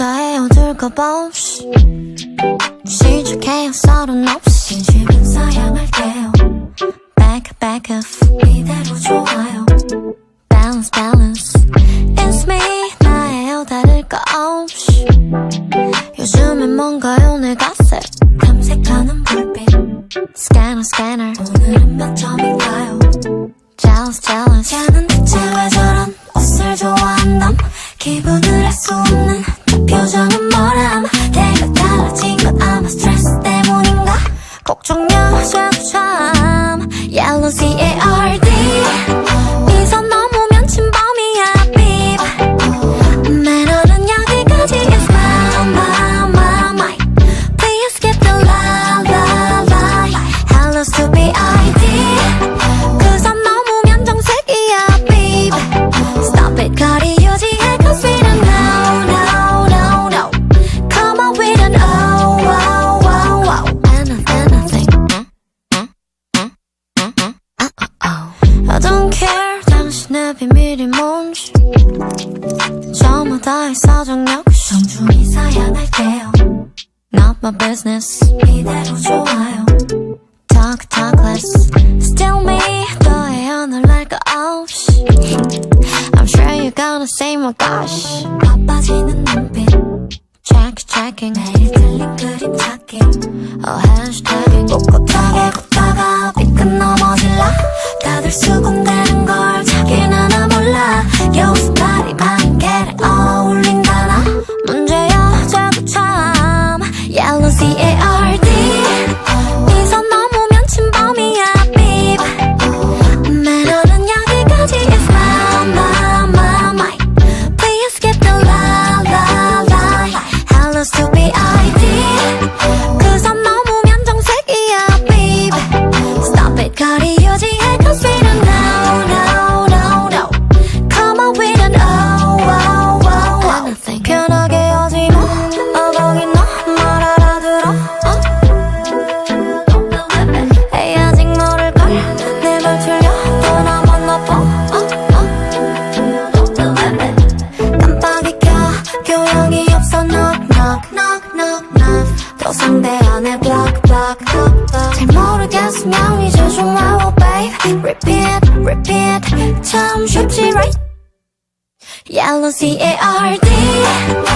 인사해요 들까봐. 시작해요 서른 없이. 진심은 사양할게요. Back back up. 이대로 좋아요. Balance balance. It's me 나예요 다를 거 없이. 요즘엔 뭔가요 내 갓색 탐색하는 불빛. Scanner scanner. 오늘은 몇 점인가요? Jealous jealous. 쟤는 대체 왜 저런 옷을 좋아한담? 기분을 그 표정은 뭐람? 내가 달라진 건 아마 스트레스 때문인가? 걱정 여자도 참 Yellow C-A-R-D 당신의 비밀이 뭔지 저마다의 사정 역시 정중히 사양할게요 Not my business 이대로 좋아요 Talk talk less Still me 너의 하늘 날거 없이 I'm sure you're gonna say my gosh 바빠지는 눈빛 Check checking 매일 틀린 그림 찾기 Oh hashtagging Yellow C-A-R-D knock knock knock knock knock 또 상대 안에 block block block block 잘 모르겠으면 이제 좀 나와 babe repeat repeat 참 쉽지 right Yellow C-A-R-D